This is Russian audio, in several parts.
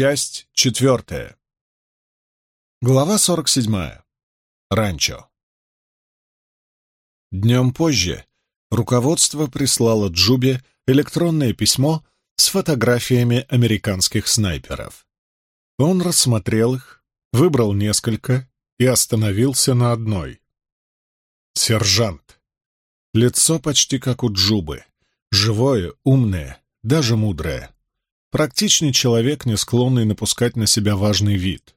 Часть четвертая. Глава сорок седьмая. Ранчо. Днем позже руководство прислало Джубе электронное письмо с фотографиями американских снайперов. Он рассмотрел их, выбрал несколько и остановился на одной. Сержант. Лицо почти как у Джубы. Живое, умное, даже мудрое. Практичный человек, не склонный напускать на себя важный вид.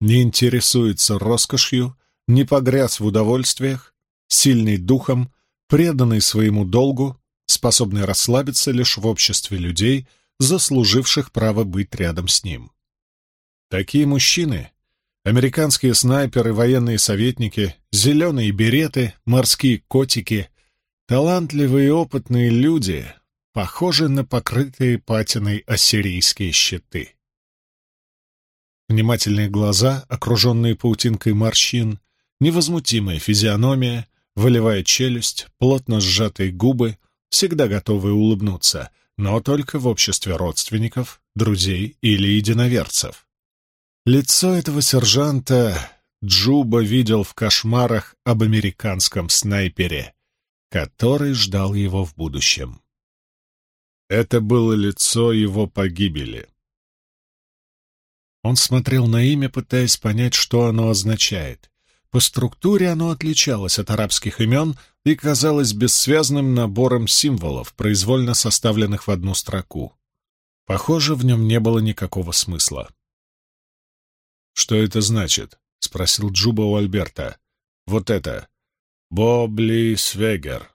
Не интересуется роскошью, не погряз в удовольствиях, сильный духом, преданный своему долгу, способный расслабиться лишь в обществе людей, заслуживших право быть рядом с ним. Такие мужчины — американские снайперы, военные советники, зеленые береты, морские котики — талантливые и опытные люди, похожи на покрытые патиной ассирийские щиты. Внимательные глаза, окруженные паутинкой морщин, невозмутимая физиономия, выливая челюсть, плотно сжатые губы, всегда готовые улыбнуться, но только в обществе родственников, друзей или единоверцев. Лицо этого сержанта Джуба видел в кошмарах об американском снайпере, который ждал его в будущем. Это было лицо его погибели. Он смотрел на имя, пытаясь понять, что оно означает. По структуре оно отличалось от арабских имен и казалось бессвязным набором символов, произвольно составленных в одну строку. Похоже, в нем не было никакого смысла. «Что это значит?» — спросил Джуба у Альберта. «Вот это. Бобли Свегер.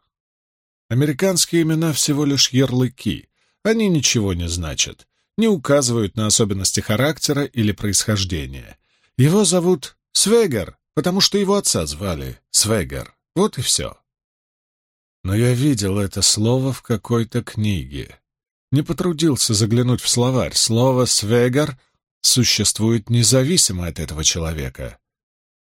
Американские имена всего лишь ярлыки. Они ничего не значат, не указывают на особенности характера или происхождения. Его зовут Свегер, потому что его отца звали Свегер. Вот и все. Но я видел это слово в какой-то книге. Не потрудился заглянуть в словарь. Слово «свегер» существует независимо от этого человека.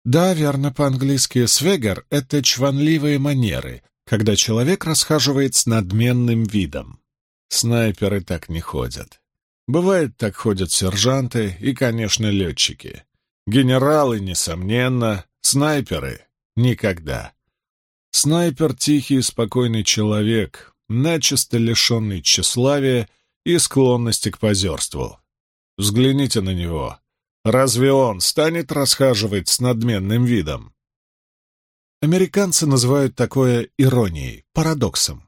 Да, верно, по-английски «свегер» — это чванливые манеры, когда человек расхаживает с надменным видом. Снайперы так не ходят. Бывает, так ходят сержанты и, конечно, летчики. Генералы, несомненно, снайперы — никогда. Снайпер — тихий и спокойный человек, начисто лишенный тщеславия и склонности к позерству. Взгляните на него. Разве он станет расхаживать с надменным видом? Американцы называют такое иронией, парадоксом.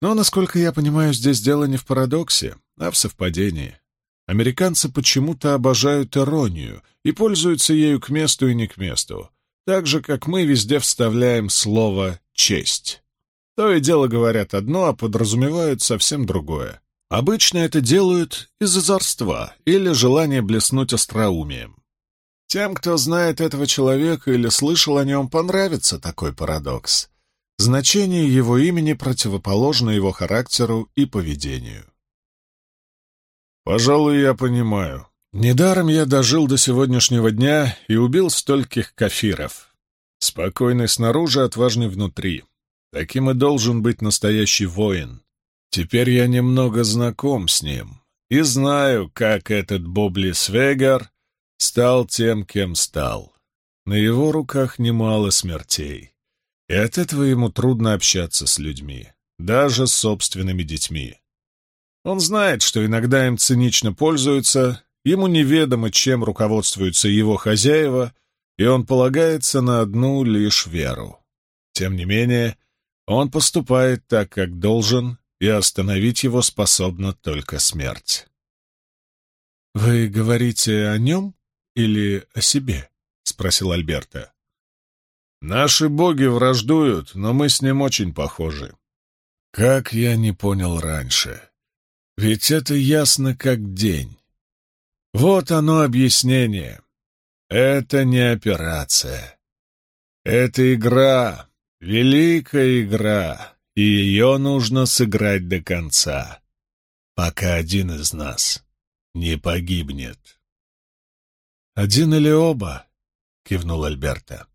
Но, насколько я понимаю, здесь дело не в парадоксе, а в совпадении. Американцы почему-то обожают иронию и пользуются ею к месту и не к месту, так же, как мы везде вставляем слово «честь». То и дело говорят одно, а подразумевают совсем другое. Обычно это делают из озорства или желания блеснуть остроумием. Тем, кто знает этого человека или слышал о нем, понравится такой парадокс. Значение его имени противоположно его характеру и поведению. «Пожалуй, я понимаю. Недаром я дожил до сегодняшнего дня и убил стольких кафиров. Спокойный снаружи, отважный внутри. Таким и должен быть настоящий воин. Теперь я немного знаком с ним и знаю, как этот Бобли Свегар стал тем, кем стал. На его руках немало смертей, и от этого ему трудно общаться с людьми, даже с собственными детьми. Он знает, что иногда им цинично пользуются, ему неведомо, чем руководствуются его хозяева, и он полагается на одну лишь веру. Тем не менее, он поступает так, как должен, и остановить его способна только смерть. «Вы говорите о нем?» Или о себе?» — спросил Альберта. «Наши боги враждуют, но мы с ним очень похожи». «Как я не понял раньше? Ведь это ясно как день. Вот оно объяснение. Это не операция. Это игра, великая игра, и ее нужно сыграть до конца, пока один из нас не погибнет». «Один или оба?» — кивнул Альберта.